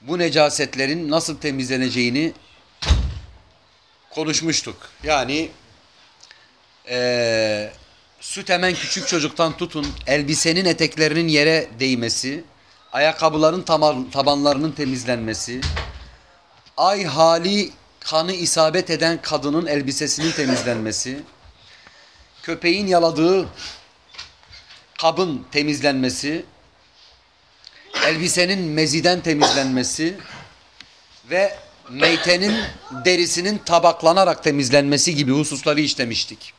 bu necasetlerin nasıl temizleneceğini konuşmuştuk. Yani eee süt hemen küçük çocuktan tutun elbisenin eteklerinin yere değmesi, ayakkabıların tabanlarının temizlenmesi, ay hali kanı isabet eden kadının elbisesinin temizlenmesi, köpeğin yaladığı kabın temizlenmesi, elbisenin meziden temizlenmesi ve meytenin derisinin tabaklanarak temizlenmesi gibi hususları işlemiştik.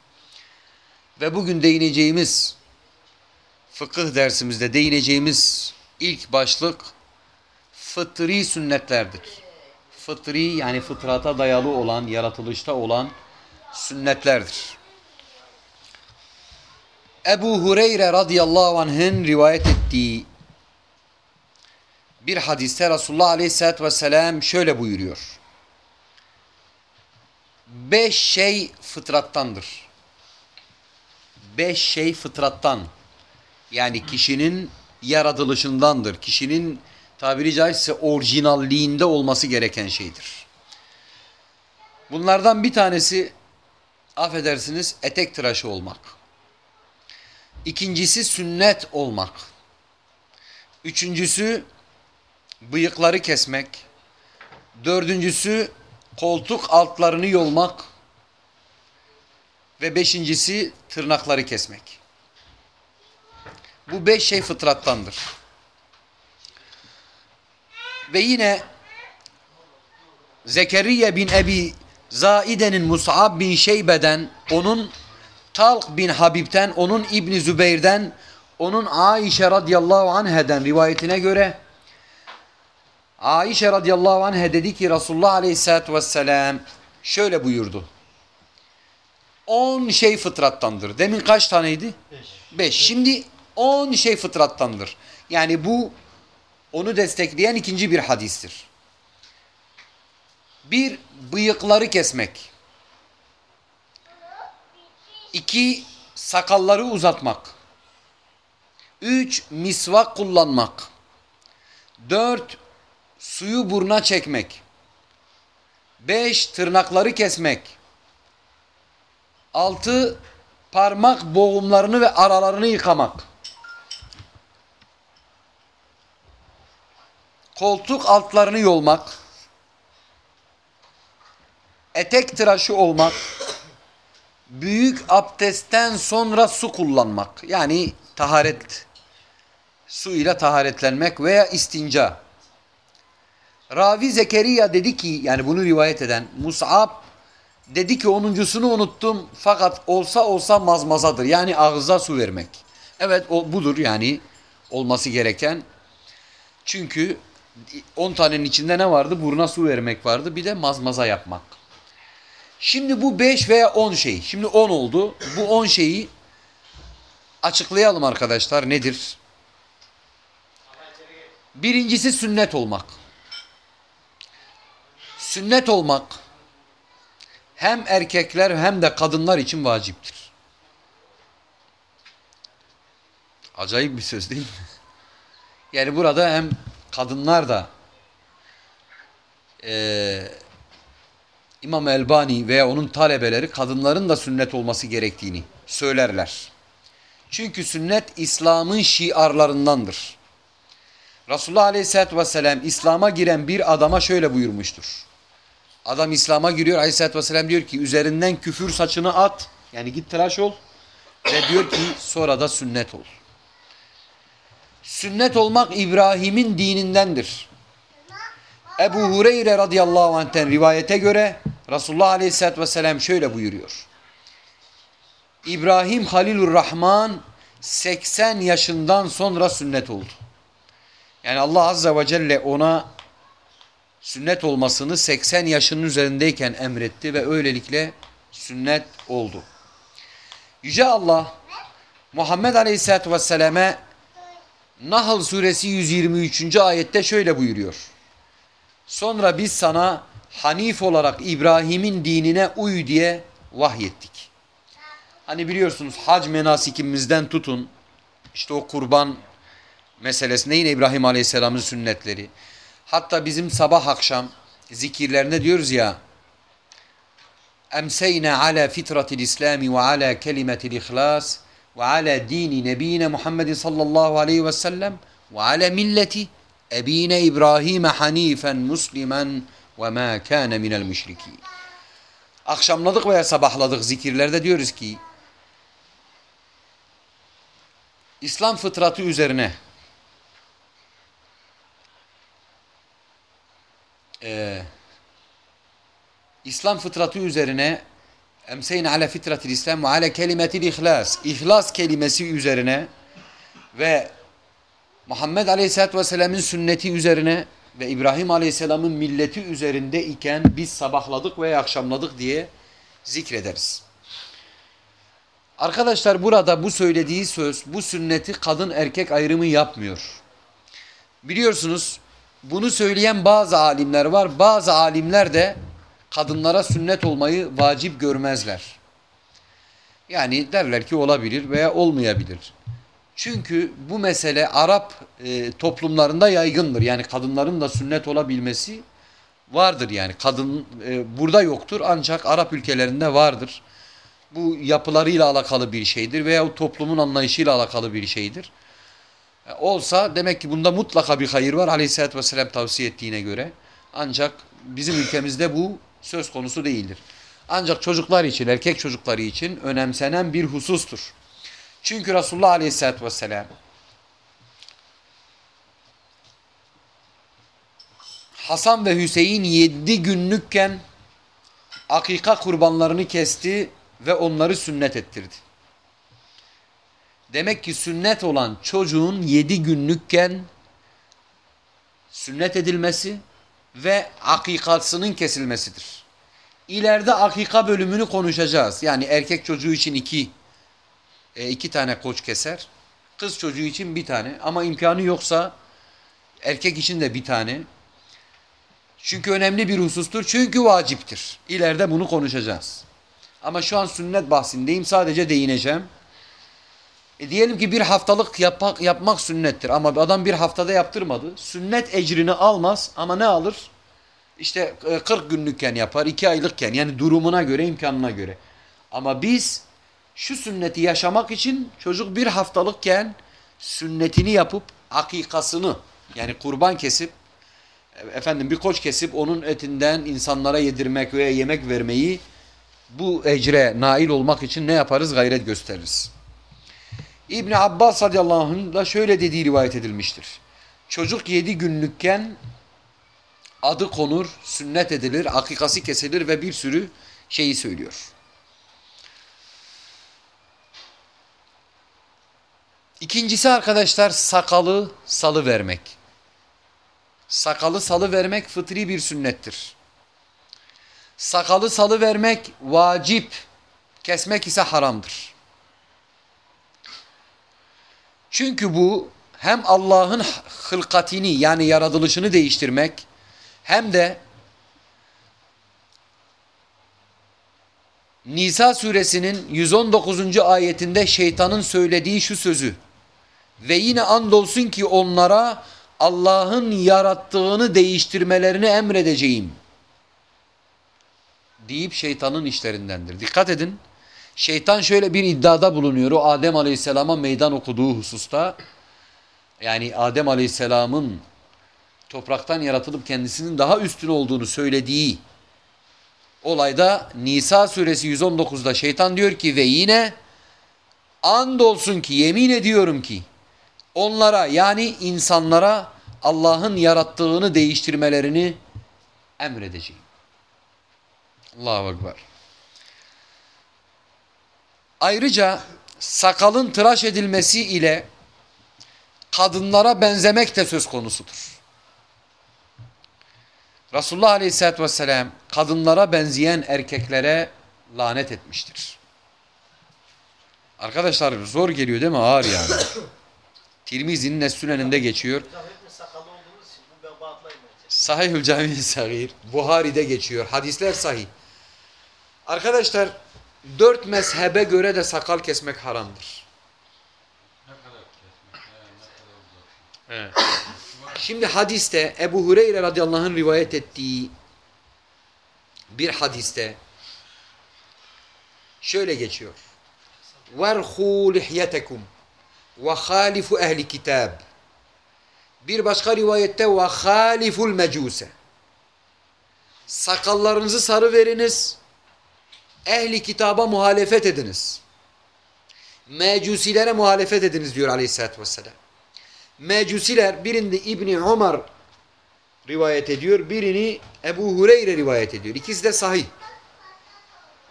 Ve bugün değineceğimiz fıkıh dersimizde değineceğimiz ilk başlık fıtri sünnetlerdir. Fıtri yani fıtrata dayalı olan, yaratılışta olan sünnetlerdir. Ebu Hureyre radıyallahu anh'ın rivayet ettiği bir hadiste Resulullah aleyhissalatü vesselam şöyle buyuruyor. Beş şey fıtrattandır. Beş şey fıtrattan. Yani kişinin yaratılışındandır. Kişinin tabiri caizse orijinalliğinde olması gereken şeydir. Bunlardan bir tanesi affedersiniz etek tıraşı olmak. İkincisi sünnet olmak. Üçüncüsü bıyıkları kesmek. Dördüncüsü koltuk altlarını yolmak. Ve beşincisi tırnakları kesmek. Bu beş şey fıtrattandır. Ve yine Zekeriya bin Ebi Zaide'nin Mus'ab bin Şeybe'den, onun Talq bin Habib'ten, onun İbni Zübeyir'den, onun Aişe radıyallahu anheden rivayetine göre Aişe radıyallahu anhe dedi ki Resulullah aleyhissalatü vesselam şöyle buyurdu. On şey fıtrattandır. Demin kaç taneydi? Beş. Beş. Şimdi on şey fıtrattandır. Yani bu onu destekleyen ikinci bir hadistir. Bir, bıyıkları kesmek. İki, sakalları uzatmak. Üç, misvak kullanmak. Dört, suyu buruna çekmek. Beş, tırnakları kesmek. Altı, parmak boğumlarını ve aralarını yıkamak. Koltuk altlarını yolmak. Etek tıraşı olmak. Büyük abdestten sonra su kullanmak. Yani taharet, su ile taharetlenmek veya istinca. Ravi Zekeriya dedi ki yani bunu rivayet eden Mus'ab dedi ki onuncusunu unuttum fakat olsa olsa mazmazadır. Yani ağza su vermek. Evet o budur yani olması gereken. Çünkü 10 tanenin içinde ne vardı? Buruna su vermek vardı. Bir de mazmaza yapmak. Şimdi bu 5 veya 10 şey. Şimdi 10 oldu. Bu 10 şeyi açıklayalım arkadaşlar. Nedir? Birincisi sünnet olmak. Sünnet olmak hem erkekler hem de kadınlar için vaciptir. Acayip bir söz değil mi? Yani burada hem kadınlar da e, İmam Elbani veya onun talebeleri kadınların da sünnet olması gerektiğini söylerler. Çünkü sünnet İslam'ın şiarlarındandır. Resulullah Aleyhisselatü Vesselam İslam'a giren bir adama şöyle buyurmuştur. Adam İslam'a giriyor Aleyhisselatü Vesselam diyor ki üzerinden küfür saçını at. Yani git tıraş ol. Ve diyor ki sonra da sünnet ol. Sünnet olmak İbrahim'in dinindendir. Ebu Hureyre radıyallahu anh'ten rivayete göre Resulullah aleyhissalatü vesselam şöyle buyuruyor. İbrahim Halilur Rahman 80 yaşından sonra sünnet oldu. Yani Allah azze ve celle ona sünnet olmasını 80 yaşının üzerindeyken emretti ve öylelikle sünnet oldu. Yüce Allah Muhammed Aleyhisselatü Vesselam'e Nahl suresi 123. ayette şöyle buyuruyor. Sonra biz sana Hanif olarak İbrahim'in dinine uy diye vahyettik. Hani biliyorsunuz hac menasikimizden tutun işte o kurban meselesinde yine İbrahim Aleyhisselam'ın sünnetleri. Hatta bizim sabah akşam zikirlerinde diyoruz ya emseyna ala fitratil İslami ve ala kelimetil ihlas ve ala dini nebiyine Muhammedin sallallahu aleyhi ve sellem ve ala milleti ebine İbrahim hanifen muslimen ve ma kana minel müşrikin. Akşamladık veya sabahladık zikirlerde diyoruz ki İslam fıtratı üzerine e, İslam fıtratı üzerine emseyne ala fitratil İslam ve ala kelimetil ihlas ihlas kelimesi üzerine ve Muhammed Aleyhisselatü Vesselam'ın sünneti üzerine ve İbrahim Aleyhisselam'ın milleti üzerinde iken biz sabahladık veya akşamladık diye zikrederiz. Arkadaşlar burada bu söylediği söz bu sünneti kadın erkek ayrımı yapmıyor. Biliyorsunuz bunu söyleyen bazı alimler var. Bazı alimler de kadınlara sünnet olmayı vacip görmezler. Yani derler ki olabilir veya olmayabilir. Çünkü bu mesele Arap e, toplumlarında yaygındır. Yani kadınların da sünnet olabilmesi vardır yani. Kadın e, burada yoktur ancak Arap ülkelerinde vardır. Bu yapılarıyla alakalı bir şeydir veya toplumun anlayışıyla alakalı bir şeydir. E, olsa demek ki bunda mutlaka bir hayır var aleyhissalatü vesselam tavsiye ettiğine göre. Ancak bizim ülkemizde bu söz konusu değildir. Ancak çocuklar için, erkek çocukları için önemsenen bir husustur. Çünkü Resulullah Aleyhisselatü Vesselam Hasan ve Hüseyin yedi günlükken akika kurbanlarını kesti ve onları sünnet ettirdi. Demek ki sünnet olan çocuğun yedi günlükken sünnet edilmesi ve akikasının kesilmesidir. İleride akika bölümünü konuşacağız. Yani erkek çocuğu için iki e, iki tane koç keser. Kız çocuğu için bir tane. Ama imkanı yoksa erkek için de bir tane. Çünkü önemli bir husustur. Çünkü vaciptir. İleride bunu konuşacağız. Ama şu an sünnet bahsindeyim. Sadece değineceğim. E diyelim ki bir haftalık yapmak, yapmak sünnettir. Ama adam bir haftada yaptırmadı. Sünnet ecrini almaz ama ne alır? İşte 40 e, günlükken yapar, 2 aylıkken yani durumuna göre, imkanına göre. Ama biz şu sünneti yaşamak için çocuk bir haftalıkken sünnetini yapıp akikasını yani kurban kesip efendim bir koç kesip onun etinden insanlara yedirmek veya yemek vermeyi bu ecre nail olmak için ne yaparız? Gayret gösteririz. İbni Abbas radıyallahu anh da şöyle dediği rivayet edilmiştir. Çocuk yedi günlükken adı konur, sünnet edilir, akikası kesilir ve bir sürü şeyi söylüyor. İkincisi arkadaşlar sakalı salı vermek. Sakalı salı vermek fıtri bir sünnettir. Sakalı salı vermek vacip, kesmek ise haramdır. Çünkü bu hem Allah'ın hılkatini yani yaratılışını değiştirmek hem de Nisa suresinin 119. ayetinde şeytanın söylediği şu sözü ve yine andolsun ki onlara Allah'ın yarattığını değiştirmelerini emredeceğim. Deyip şeytanın işlerindendir. Dikkat edin. Şeytan şöyle bir iddiada bulunuyor. O Adem Aleyhisselam'a meydan okuduğu hususta. Yani Adem Aleyhisselam'ın topraktan yaratılıp kendisinin daha üstün olduğunu söylediği olayda Nisa suresi 119'da şeytan diyor ki ve yine andolsun ki yemin ediyorum ki onlara yani insanlara Allah'ın yarattığını değiştirmelerini emredeceğim. Allahu Ekber. Ayrıca sakalın tıraş edilmesi ile kadınlara benzemek de söz konusudur. Resulullah Aleyhisselatü Vesselam kadınlara benzeyen erkeklere lanet etmiştir. Arkadaşlar zor geliyor değil mi? Ağır yani. Tirmizi'nin Nesünen'inde geçiyor. Sahihül Cami-i Sagir. Buhari'de geçiyor. Hadisler sahih. Arkadaşlar dört mezhebe göre de sakal kesmek haramdır. Şimdi hadiste Ebu Hureyre radıyallahu anh'ın rivayet ettiği bir hadiste şöyle geçiyor. وَرْخُوا لِحْيَتَكُمْ وَخَالِفُ ehli kitab. Bir başka rivayette وَخَالِفُ الْمَجُوسَ Sakallarınızı sarı veriniz. Ehli kitaba muhalefet ediniz. Mecusilere muhalefet ediniz diyor aleyhissalatü vesselam. Mecusiler birinde İbni Umar rivayet ediyor. Birini Ebu Hureyre rivayet ediyor. İkisi de sahih.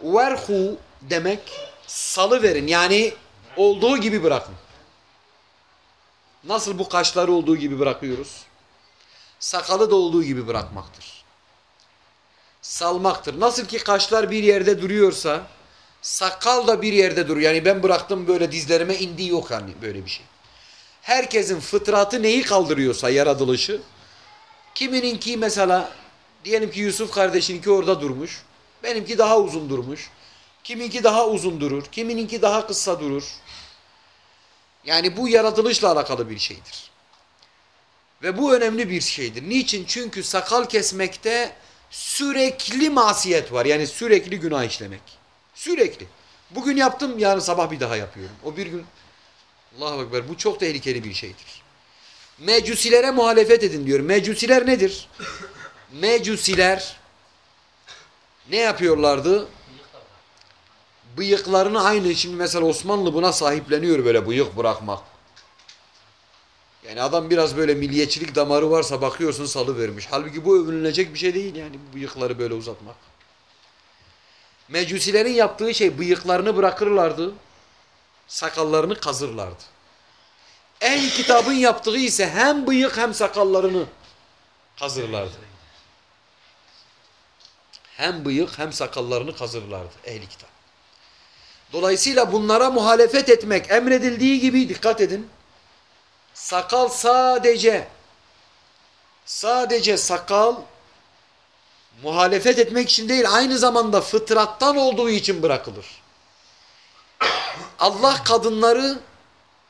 Verhu demek salı verin yani olduğu gibi bırakın. Nasıl bu kaşları olduğu gibi bırakıyoruz? Sakalı da olduğu gibi bırakmaktır. Salmaktır. Nasıl ki kaşlar bir yerde duruyorsa sakal da bir yerde duruyor. Yani ben bıraktım böyle dizlerime indi yok yani böyle bir şey. Herkesin fıtratı neyi kaldırıyorsa yaratılışı kimininki mesela diyelim ki Yusuf kardeşinki orada durmuş. Benimki daha uzun durmuş. Kiminki daha uzun durur. Kimininki daha kısa durur. Yani bu yaratılışla alakalı bir şeydir. Ve bu önemli bir şeydir. Niçin? Çünkü sakal kesmekte sürekli masiyet var. Yani sürekli günah işlemek. Sürekli. Bugün yaptım yarın sabah bir daha yapıyorum. O bir gün Allahu Ekber bu çok tehlikeli bir şeydir. Mecusilere muhalefet edin diyor. Mecusiler nedir? Mecusiler ne yapıyorlardı? Bıyıklarını aynı şimdi mesela Osmanlı buna sahipleniyor böyle bıyık bırakmak. Yani adam biraz böyle milliyetçilik damarı varsa bakıyorsun salı vermiş. Halbuki bu övünülecek bir şey değil yani bıyıkları böyle uzatmak. Mecusilerin yaptığı şey bıyıklarını bırakırlardı. Sakallarını kazırlardı. Ehl kitabın yaptığı ise hem bıyık hem sakallarını kazırlardı. Hem bıyık hem sakallarını kazırlardı ehli kitap. Dolayısıyla bunlara muhalefet etmek emredildiği gibi dikkat edin. Sakal sadece sadece sakal muhalefet etmek için değil aynı zamanda fıtrattan olduğu için bırakılır. Allah kadınları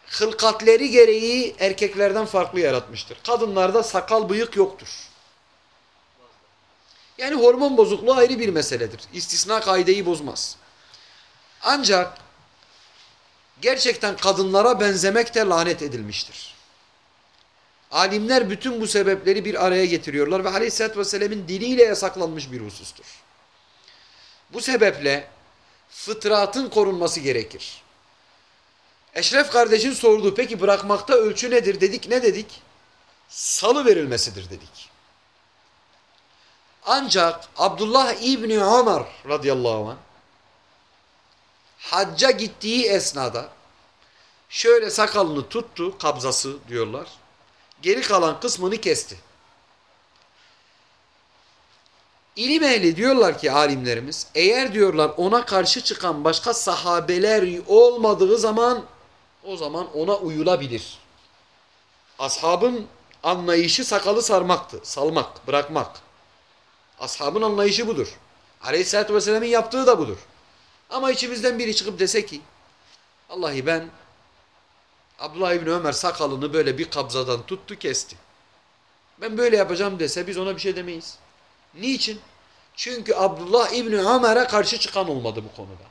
hılkatleri gereği erkeklerden farklı yaratmıştır. Kadınlarda sakal bıyık yoktur. Yani hormon bozukluğu ayrı bir meseledir. İstisna kaideyi bozmaz. Ancak gerçekten kadınlara benzemek de lanet edilmiştir. Alimler bütün bu sebepleri bir araya getiriyorlar ve aleyhissalatü vesselam'ın diliyle yasaklanmış bir husustur. Bu sebeple fıtratın korunması gerekir. Eşref kardeşin sordu peki bırakmakta ölçü nedir dedik ne dedik? Salı verilmesidir dedik. Ancak Abdullah İbni Ömer radıyallahu anh hacca gittiği esnada şöyle sakalını tuttu kabzası diyorlar. Geri kalan kısmını kesti. İlim ehli diyorlar ki alimlerimiz eğer diyorlar ona karşı çıkan başka sahabeler olmadığı zaman o zaman ona uyulabilir. Ashabın anlayışı sakalı sarmaktı. Salmak, bırakmak. Ashabın anlayışı budur. Aleyhisselatü Vesselam'ın yaptığı da budur. Ama içimizden biri çıkıp dese ki Allahi ben Abdullah İbni Ömer sakalını böyle bir kabzadan tuttu kesti. Ben böyle yapacağım dese biz ona bir şey demeyiz. Niçin? Çünkü Abdullah İbni Ömer'e karşı çıkan olmadı bu konuda.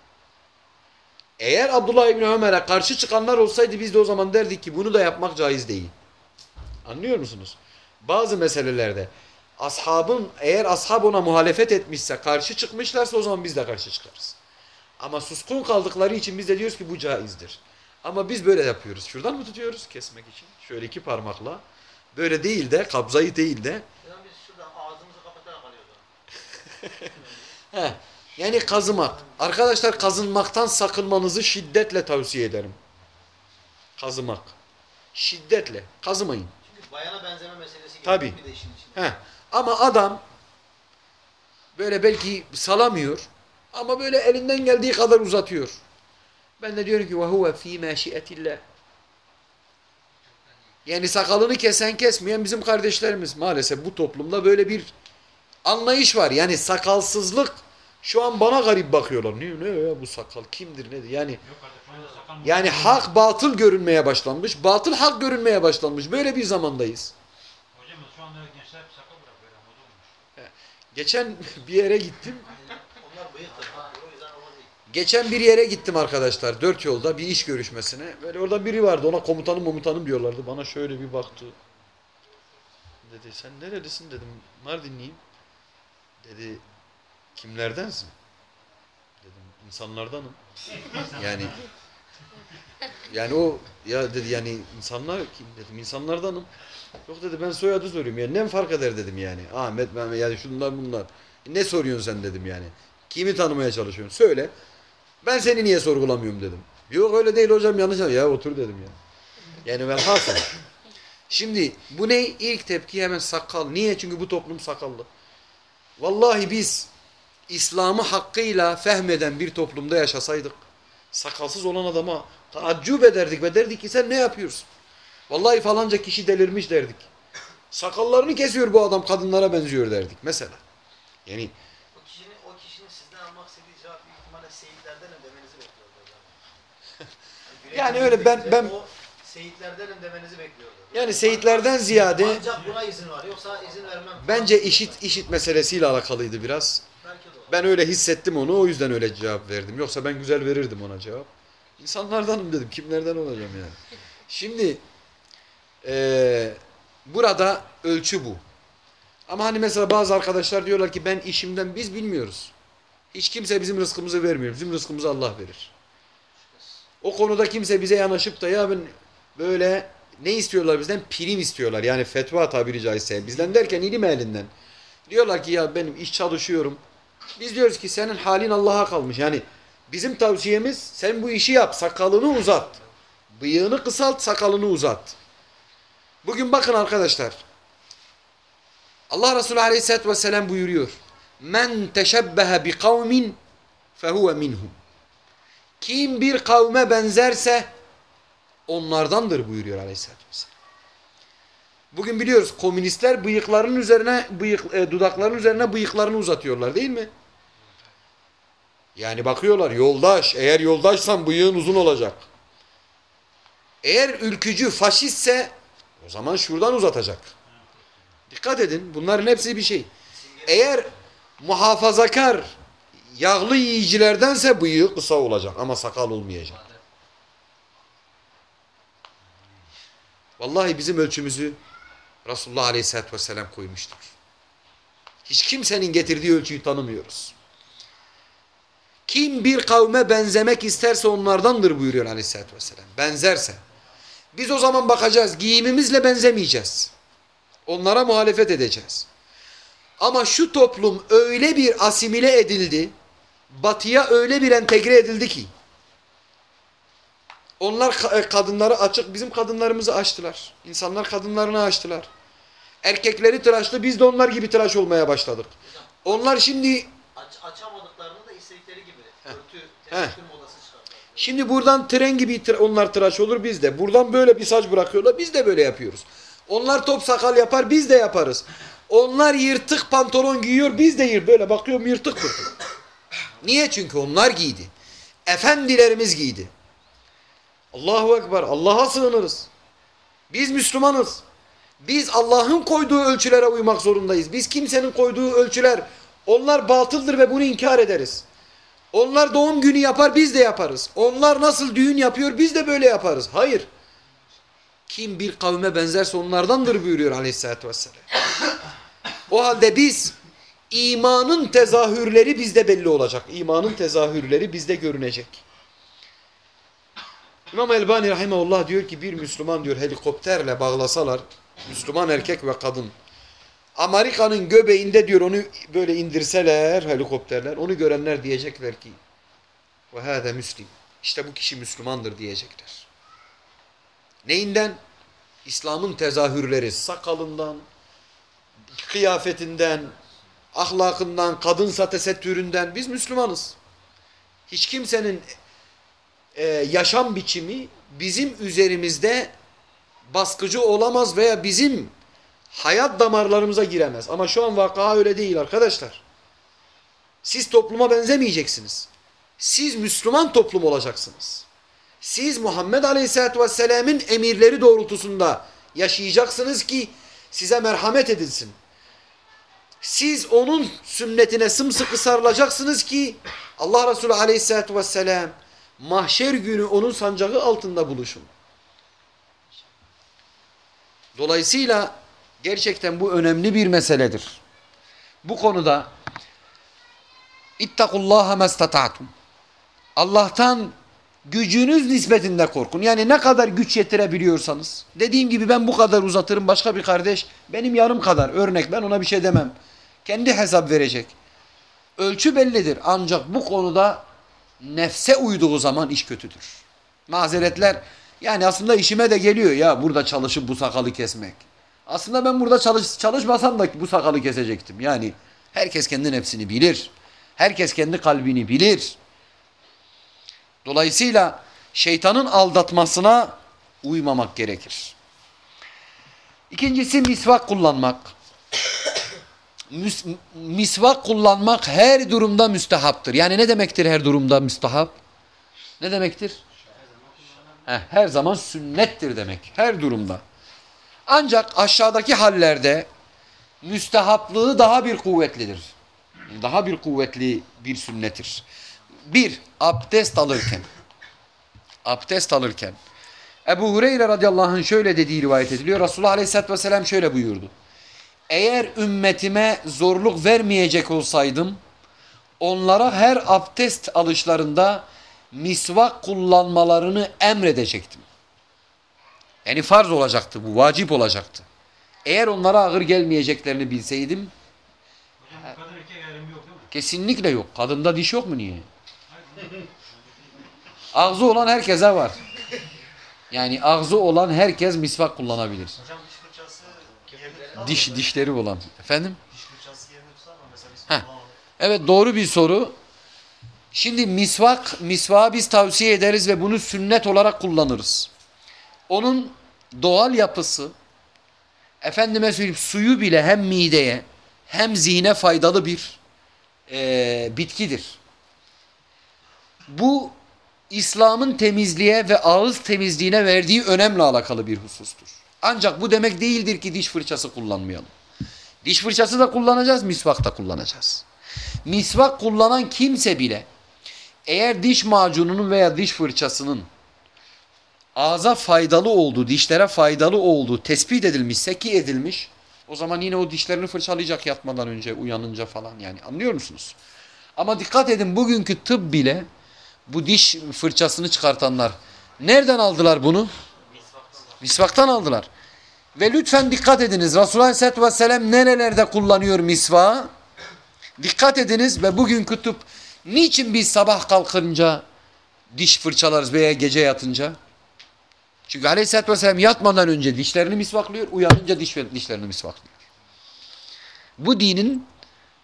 Eğer Abdullah İbni Ömer'e karşı çıkanlar olsaydı biz de o zaman derdik ki bunu da yapmak caiz değil. Anlıyor musunuz? Bazı meselelerde ashabın eğer ashab ona muhalefet etmişse karşı çıkmışlarsa o zaman biz de karşı çıkarız. Ama suskun kaldıkları için biz de diyoruz ki bu caizdir. Ama biz böyle yapıyoruz. Şuradan mı tutuyoruz kesmek için? Şöyle iki parmakla. Böyle değil de kabzayı değil de. biz şurada ağzımızı kapatarak alıyoruz. He, yani kazımak. Arkadaşlar kazınmaktan sakınmanızı şiddetle tavsiye ederim. Kazımak. Şiddetle. Kazımayın. Çünkü bayana benzeme meselesi Tabii. bir de işin içinde. He. Ama adam böyle belki salamıyor ama böyle elinden geldiği kadar uzatıyor. Ben de diyorum ki ve huve fî meşiyetillah. Yani sakalını kesen kesmeyen bizim kardeşlerimiz. Maalesef bu toplumda böyle bir anlayış var. Yani sakalsızlık şu an bana garip bakıyorlar. Ne, ne ya bu sakal kimdir nedir? Yani yani hak batıl görünmeye başlanmış. Batıl hak görünmeye başlanmış. Böyle bir zamandayız. anda gençler sakal bırakıyor. Geçen bir yere gittim. Onlar bıyıktır. O yüzden o değil. Geçen bir yere gittim arkadaşlar. Dört yolda bir iş görüşmesine. Böyle orada biri vardı. Ona komutanım komutanım diyorlardı. Bana şöyle bir baktı. Dedi sen nerelisin dedim. Mardinliyim. Dedi kimlerdensin? Dedim insanlardanım. Yani yani o ya dedi yani insanlar kim dedim insanlardanım. Yok dedi ben soyadı soruyorum yani ne fark eder dedim yani. Ahmet Mehmet yani şunlar bunlar. Ne soruyorsun sen dedim yani. Kimi tanımaya çalışıyorsun? Söyle. Ben seni niye sorgulamıyorum dedim. Yok öyle değil hocam yanlış anladın. Ya otur dedim ya. Yani velhasıl. Şimdi bu ne? İlk tepki hemen sakal. Niye? Çünkü bu toplum sakallı. Vallahi biz İslam'ı hakkıyla fehmeden bir toplumda yaşasaydık sakalsız olan adama taaccüp ederdik ve derdik ki sen ne yapıyorsun? Vallahi falanca kişi delirmiş derdik. Sakallarını kesiyor bu adam kadınlara benziyor derdik mesela. Yani O kişinin, o kişinin sizden almak istediği cevap büyük ihtimalle seyitlerdenim demenizi bekliyordu hocam. Yani öyle ben- ben- O seyitlerdenim demenizi bekliyordu. yani seyitlerden ziyade Ancak buna izin var. Yoksa izin vermem. bence işit işit meselesiyle alakalıydı biraz. Ben öyle hissettim onu o yüzden öyle cevap verdim. Yoksa ben güzel verirdim ona cevap. İnsanlardanım dedim. Kimlerden olacağım yani. Şimdi eee, burada ölçü bu. Ama hani mesela bazı arkadaşlar diyorlar ki ben işimden biz bilmiyoruz. Hiç kimse bizim rızkımızı vermiyor. Bizim rızkımızı Allah verir. O konuda kimse bize yanaşıp da ya ben böyle ne istiyorlar bizden? Prim istiyorlar. Yani fetva tabiri caizse. Bizden derken ilim elinden. Diyorlar ki ya benim iş çalışıyorum. Biz diyoruz ki senin halin Allah'a kalmış. Yani bizim tavsiyemiz sen bu işi yap. Sakalını uzat. Bıyığını kısalt, sakalını uzat. Bugün bakın arkadaşlar. Allah Resulü Aleyhisselatü Vesselam buyuruyor. Men teşebbehe bi kavmin fehuve minhum. Kim bir kavme benzerse onlardandır buyuruyor Aleyhisselatü Vesselam. Bugün biliyoruz komünistler bıyıklarının üzerine bıyık e, dudakların üzerine bıyıklarını uzatıyorlar değil mi? Yani bakıyorlar yoldaş eğer yoldaşsan bıyığın uzun olacak. Eğer ülkücü faşistse o zaman şuradan uzatacak. Dikkat edin bunların hepsi bir şey. Eğer muhafazakar yağlı yiyicilerdense bıyığı kısa olacak ama sakal olmayacak. Vallahi bizim ölçümüzü Resulullah Aleyhisselatü Vesselam koymuştur. Hiç kimsenin getirdiği ölçüyü tanımıyoruz. Kim bir kavme benzemek isterse onlardandır buyuruyor Aleyhisselatü Vesselam. Benzerse. Biz o zaman bakacağız. Giyimimizle benzemeyeceğiz. Onlara muhalefet edeceğiz. Ama şu toplum öyle bir asimile edildi, batıya öyle bir entegre edildi ki, onlar e, kadınları açık, bizim kadınlarımızı açtılar. İnsanlar kadınlarını açtılar. Erkekleri tıraşlı, biz de onlar gibi tıraş olmaya başladık. Onlar şimdi, Aç, açamadıklarını da istedikleri gibi örtü, modası şimdi buradan tren gibi onlar tıraş olur biz de. Buradan böyle bir saç bırakıyorlar, biz de böyle yapıyoruz. Onlar top sakal yapar, biz de yaparız. Onlar yırtık pantolon giyiyor, biz de yır. Böyle bakıyorum yırtık pırtık. Niye? Çünkü onlar giydi. Efendilerimiz giydi. Allahu Ekber. Allah'a sığınırız. Biz Müslümanız. Biz Allah'ın koyduğu ölçülere uymak zorundayız. Biz kimsenin koyduğu ölçüler, onlar batıldır ve bunu inkar ederiz. Onlar doğum günü yapar, biz de yaparız. Onlar nasıl düğün yapıyor, biz de böyle yaparız. Hayır. Kim bir kavme benzerse onlardandır buyuruyor aleyhissalatü vesselam. O halde biz imanın tezahürleri bizde belli olacak. İmanın tezahürleri bizde görünecek. İmam Elbani Rahimahullah diyor ki bir Müslüman diyor helikopterle bağlasalar Müslüman erkek ve kadın Amerika'nın göbeğinde diyor onu böyle indirseler helikopterler onu görenler diyecekler ki ve hâze müslim. İşte bu kişi Müslümandır diyecekler. Neyinden? İslam'ın tezahürleri sakalından, kıyafetinden, ahlakından, kadınsa tesettüründen biz Müslümanız. Hiç kimsenin e, yaşam biçimi bizim üzerimizde baskıcı olamaz veya bizim hayat damarlarımıza giremez. Ama şu an vaka öyle değil arkadaşlar. Siz topluma benzemeyeceksiniz. Siz Müslüman toplum olacaksınız. Siz Muhammed Aleyhisselatü Vesselam'ın emirleri doğrultusunda yaşayacaksınız ki size merhamet edilsin. Siz onun sünnetine sımsıkı sarılacaksınız ki Allah Resulü aleyhissalatü vesselam mahşer günü onun sancağı altında buluşun. Dolayısıyla gerçekten bu önemli bir meseledir. Bu konuda İttakullaha mestata'tum. Allah'tan gücünüz nispetinde korkun. Yani ne kadar güç yetirebiliyorsanız. Dediğim gibi ben bu kadar uzatırım. Başka bir kardeş benim yarım kadar. Örnek ben ona bir şey demem. Kendi hesap verecek. Ölçü bellidir. Ancak bu konuda nefse uyduğu zaman iş kötüdür. Mazeretler yani aslında işime de geliyor ya burada çalışıp bu sakalı kesmek. Aslında ben burada çalış, çalışmasam da bu sakalı kesecektim. Yani herkes kendi nefsini bilir. Herkes kendi kalbini bilir. Dolayısıyla şeytanın aldatmasına uymamak gerekir. İkincisi misvak kullanmak. Mis, misvak kullanmak her durumda müstehaptır. Yani ne demektir her durumda müstehap? Ne demektir? Her zaman sünnettir demek. Her durumda. Ancak aşağıdaki hallerde müstehaplığı daha bir kuvvetlidir. Daha bir kuvvetli bir sünnettir. Bir, abdest alırken. Abdest alırken. Ebu Hureyre radıyallahu anh şöyle dediği rivayet ediliyor. Resulullah aleyhisselatü vesselam şöyle buyurdu. Eğer ümmetime zorluk vermeyecek olsaydım, onlara her abdest alışlarında misvak kullanmalarını emredecektim. Yani farz olacaktı bu, vacip olacaktı. Eğer onlara ağır gelmeyeceklerini bilseydim, Hocam bu kadar erkek ayrımı yok değil mi? kesinlikle yok. Kadında diş yok mu niye? Ağzı olan herkese var. Yani ağzı olan herkes misvak kullanabilir. Hocam diş fırçası? Diş dişleri olan. Efendim? Diş fırçası yerini tutar mı? Mesela biz Heh. kullanamadık. Evet doğru bir soru. Şimdi misvak, misvağı biz tavsiye ederiz ve bunu sünnet olarak kullanırız. Onun doğal yapısı, efendime söyleyeyim suyu bile hem mideye hem zihne faydalı bir eee, bitkidir. Bu İslam'ın temizliğe ve ağız temizliğine verdiği önemle alakalı bir husustur. Ancak bu demek değildir ki diş fırçası kullanmayalım. Diş fırçası da kullanacağız, misvak da kullanacağız. Misvak kullanan kimse bile eğer diş macununun veya diş fırçasının ağza faydalı olduğu, dişlere faydalı olduğu tespit edilmişse ki edilmiş, o zaman yine o dişlerini fırçalayacak yatmadan önce, uyanınca falan yani anlıyor musunuz? Ama dikkat edin bugünkü tıp bile bu diş fırçasını çıkartanlar nereden aldılar bunu? Misvaktan aldılar. Ve lütfen dikkat ediniz Resulullah Aleyhisselatü Vesselam nerelerde kullanıyor misvağı? Dikkat ediniz ve bugünkü tıp niçin biz sabah kalkınca diş fırçalarız veya gece yatınca? Çünkü Aleyhisselatü Vesselam yatmadan önce dişlerini misvaklıyor, uyanınca diş, dişlerini misvaklıyor. Bu dinin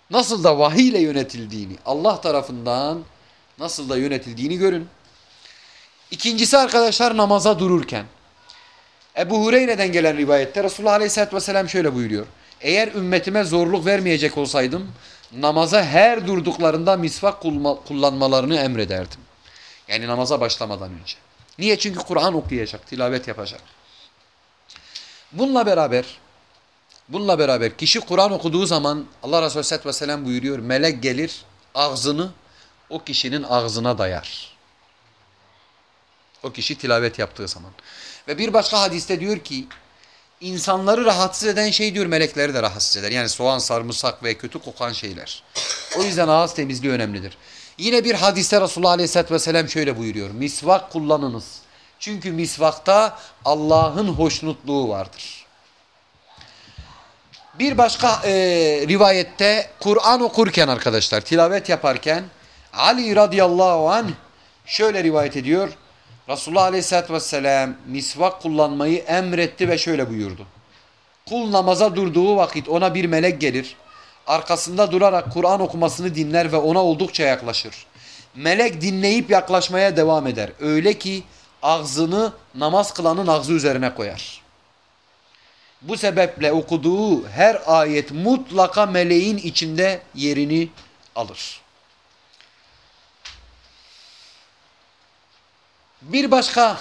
nasıl da vahiy ile yönetildiğini, Allah tarafından nasıl da yönetildiğini görün. İkincisi arkadaşlar namaza dururken. Ebu Hureyre'den gelen rivayette Resulullah Aleyhisselatü Vesselam şöyle buyuruyor. Eğer ümmetime zorluk vermeyecek olsaydım namaza her durduklarında misvak kullanmalarını emrederdim. Yani namaza başlamadan önce. Niye? Çünkü Kur'an okuyacak, tilavet yapacak. Bununla beraber bununla beraber kişi Kur'an okuduğu zaman Allah Resulü Aleyhisselatü Vesselam buyuruyor melek gelir ağzını o kişinin ağzına dayar. O kişi tilavet yaptığı zaman. Ve bir başka hadiste diyor ki insanları rahatsız eden şey diyor melekleri de rahatsız eder. Yani soğan, sarımsak ve kötü kokan şeyler. O yüzden ağız temizliği önemlidir. Yine bir hadiste Resulullah Aleyhisselatü Vesselam şöyle buyuruyor. Misvak kullanınız. Çünkü misvakta Allah'ın hoşnutluğu vardır. Bir başka e, rivayette Kur'an okurken arkadaşlar tilavet yaparken Ali radıyallahu anh şöyle rivayet ediyor. Resulullah aleyhissalatü vesselam misvak kullanmayı emretti ve şöyle buyurdu. Kul namaza durduğu vakit ona bir melek gelir. Arkasında durarak Kur'an okumasını dinler ve ona oldukça yaklaşır. Melek dinleyip yaklaşmaya devam eder. Öyle ki ağzını namaz kılanın ağzı üzerine koyar. Bu sebeple okuduğu her ayet mutlaka meleğin içinde yerini alır. Bir başka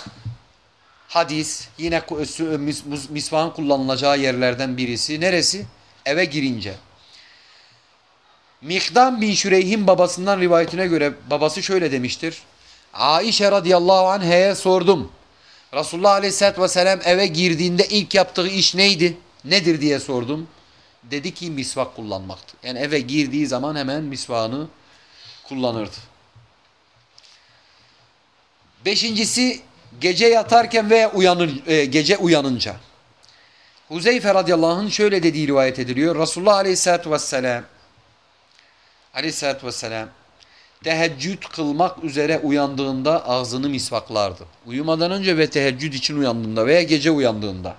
hadis yine mus- misvağın kullanılacağı yerlerden birisi. Neresi? Eve girince. Mikdam bin Şüreyh'in babasından rivayetine göre babası şöyle demiştir. Aişe radıyallahu anh'e sordum. Resulullah aleyhissalatü vesselam eve girdiğinde ilk yaptığı iş neydi? Nedir diye sordum. Dedi ki misvak kullanmaktı. Yani eve girdiği zaman hemen misvağını kullanırdı. Beşincisi gece yatarken veya uyanır, e, gece uyanınca. Huzeyfe radıyallahu anh'ın şöyle dediği rivayet ediliyor. Resulullah aleyhissalatü vesselam aleyhissalatü vesselam teheccüd kılmak üzere uyandığında ağzını misvaklardı. Uyumadan önce ve teheccüd için uyandığında veya gece uyandığında.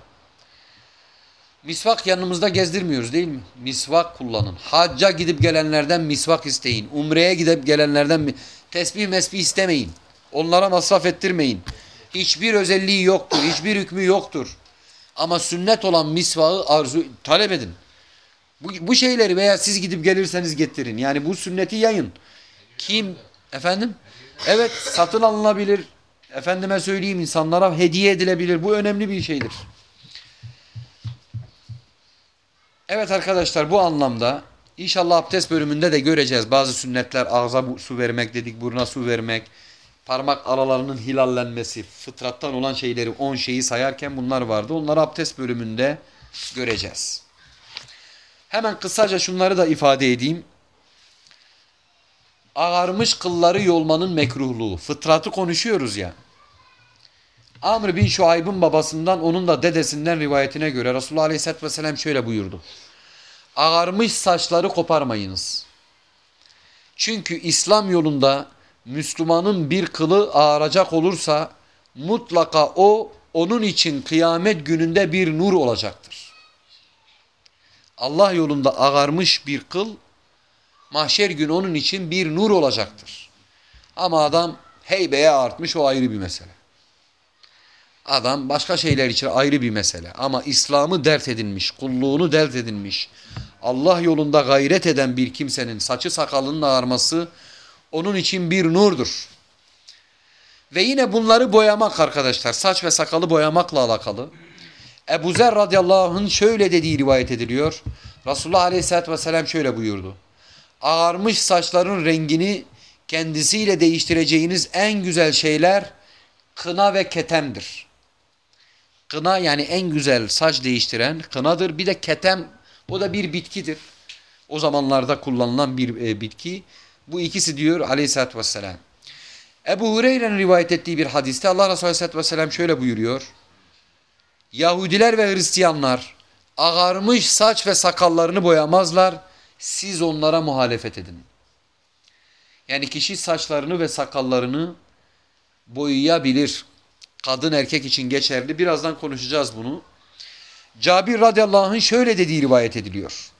Misvak yanımızda gezdirmiyoruz değil mi? Misvak kullanın. Hacca gidip gelenlerden misvak isteyin. Umreye gidip gelenlerden tesbih mesbih istemeyin. Onlara masraf ettirmeyin. Hiçbir özelliği yoktur. Hiçbir hükmü yoktur. Ama sünnet olan misvağı arzu talep edin. Bu, bu şeyleri veya siz gidip gelirseniz getirin. Yani bu sünneti yayın. Kim? Efendim? Evet satın alınabilir. Efendime söyleyeyim insanlara hediye edilebilir. Bu önemli bir şeydir. Evet arkadaşlar bu anlamda inşallah abdest bölümünde de göreceğiz. Bazı sünnetler ağza su vermek dedik, buruna su vermek, parmak aralarının hilallenmesi, fıtrattan olan şeyleri 10 şeyi sayarken bunlar vardı. Onları abdest bölümünde göreceğiz. Hemen kısaca şunları da ifade edeyim. Ağarmış kılları yolmanın mekruhluğu. Fıtratı konuşuyoruz ya. Amr bin Şuayb'ın babasından onun da dedesinden rivayetine göre Resulullah Aleyhisselatü Vesselam şöyle buyurdu. Ağarmış saçları koparmayınız. Çünkü İslam yolunda Müslümanın bir kılı ağaracak olursa mutlaka o onun için kıyamet gününde bir nur olacaktır. Allah yolunda ağarmış bir kıl mahşer gün onun için bir nur olacaktır. Ama adam heybeye artmış o ayrı bir mesele. Adam başka şeyler için ayrı bir mesele. Ama İslam'ı dert edinmiş, kulluğunu dert edinmiş. Allah yolunda gayret eden bir kimsenin saçı sakalının ağarması onun için bir nurdur. Ve yine bunları boyamak arkadaşlar. Saç ve sakalı boyamakla alakalı. Ebu Zer radıyallahu anh'ın şöyle dediği rivayet ediliyor. Resulullah aleyhissalatü vesselam şöyle buyurdu. Ağarmış saçların rengini kendisiyle değiştireceğiniz en güzel şeyler kına ve ketemdir. Kına yani en güzel saç değiştiren kınadır. Bir de ketem o da bir bitkidir. O zamanlarda kullanılan bir e, bitki. Bu ikisi diyor aleyhissalatü vesselam. Ebu Hureyre'nin rivayet ettiği bir hadiste Allah Resulü aleyhissalatü vesselam şöyle buyuruyor. Yahudiler ve Hristiyanlar ağarmış saç ve sakallarını boyamazlar. Siz onlara muhalefet edin. Yani kişi saçlarını ve sakallarını boyayabilir. Kadın erkek için geçerli. Birazdan konuşacağız bunu. Cabir radıyallahu anh'ın şöyle dediği rivayet ediliyor.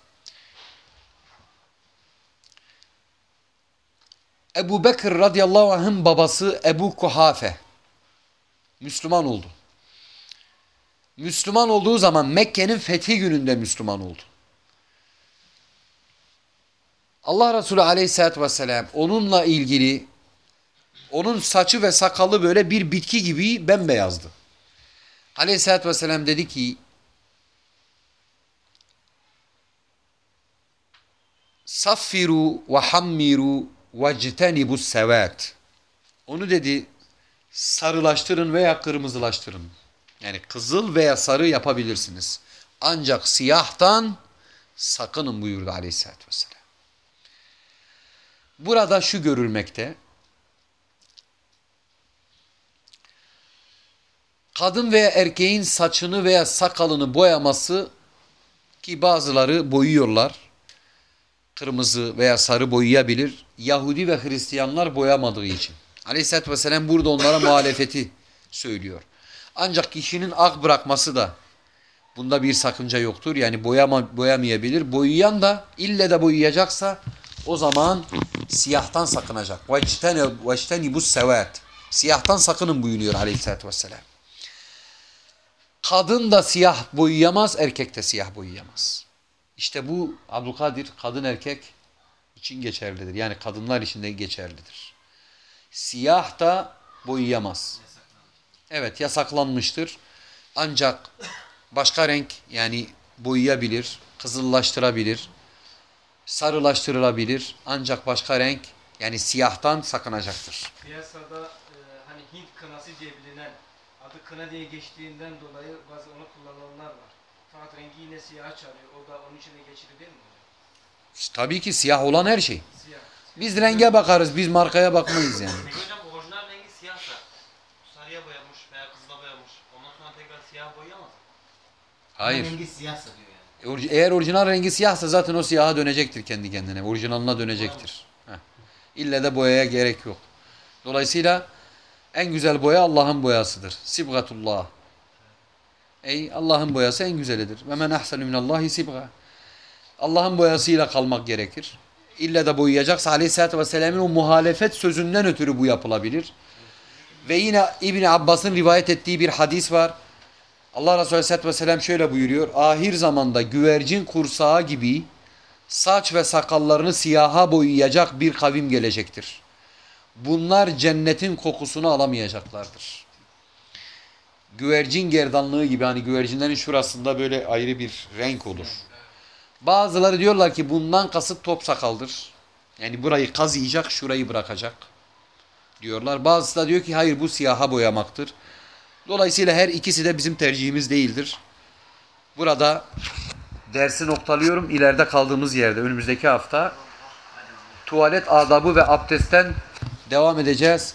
Ebu Bekir radıyallahu anh'ın babası Ebu Kuhafe Müslüman oldu. Müslüman olduğu zaman Mekke'nin fethi gününde Müslüman oldu. Allah Resulü aleyhissalatü vesselam onunla ilgili onun saçı ve sakalı böyle bir bitki gibi bembeyazdı. Aleyhissalatü vesselam dedi ki Saffiru ve hammiru citenibus sevat. Onu dedi sarılaştırın veya kırmızılaştırın. Yani kızıl veya sarı yapabilirsiniz. Ancak siyahtan sakının buyurdu aleyhissalatü vesselam. Burada şu görülmekte. Kadın veya erkeğin saçını veya sakalını boyaması ki bazıları boyuyorlar Kırmızı veya sarı boyayabilir. Yahudi ve Hristiyanlar boyamadığı için. Aleyhisselatü Vesselam burada onlara muhalefeti söylüyor. Ancak kişinin ak bırakması da bunda bir sakınca yoktur. Yani boyama, boyamayabilir. Boyayan da ille de boyayacaksa o zaman siyahtan sakınacak. وَاجْتَنِبُ السَّوَاتِ Siyahtan sakının buyuruyor aleyhissalatü vesselam. Kadın da siyah boyayamaz, erkek de siyah boyayamaz. İşte bu Abdülkadir kadın erkek için geçerlidir. Yani kadınlar için de geçerlidir. Siyah da boyayamaz. Evet yasaklanmıştır. Ancak başka renk yani boyayabilir, kızıllaştırabilir, sarılaştırılabilir. Ancak başka renk yani siyahtan sakınacaktır. Piyasada e, hani Hint kınası diye bilinen adı kına diye geçtiğinden dolayı bazı onu kullananlar var. Fakat rengi yine siyah çalıyor. O da onun içine geçirir değil mi hocam? Tabii ki siyah olan her şey. Siyah. Biz renge bakarız, biz markaya bakmayız yani. Peki hocam orijinal rengi siyahsa sarıya boyamış veya kızıla boyamış. Ondan sonra tekrar siyah boyayamaz mı? Hayır. Rengi siyahsa diyor yani. Orji- Eğer orijinal rengi siyahsa zaten o siyaha dönecektir kendi kendine. Orijinalına dönecektir. Heh. İlle de boyaya gerek yok. Dolayısıyla en güzel boya Allah'ın boyasıdır. Sibgatullah. Ey Allah'ın boyası en güzelidir. Ve men ahsenu minallahi sibga. Allah'ın boyasıyla kalmak gerekir. İlle de boyayacaksa aleyhissalatü vesselam'ın o muhalefet sözünden ötürü bu yapılabilir. Ve yine İbn Abbas'ın rivayet ettiği bir hadis var. Allah Resulü Aleyhisselatü Vesselam şöyle buyuruyor. Ahir zamanda güvercin kursağı gibi saç ve sakallarını siyaha boyayacak bir kavim gelecektir. Bunlar cennetin kokusunu alamayacaklardır. Güvercin gerdanlığı gibi hani güvercinlerin şurasında böyle ayrı bir renk olur. Bazıları diyorlar ki bundan kasıt top sakaldır. Yani burayı kazıyacak, şurayı bırakacak diyorlar. Bazısı da diyor ki hayır bu siyaha boyamaktır. Dolayısıyla her ikisi de bizim tercihimiz değildir. Burada dersi noktalıyorum. İleride kaldığımız yerde önümüzdeki hafta tuvalet adabı ve abdestten devam edeceğiz.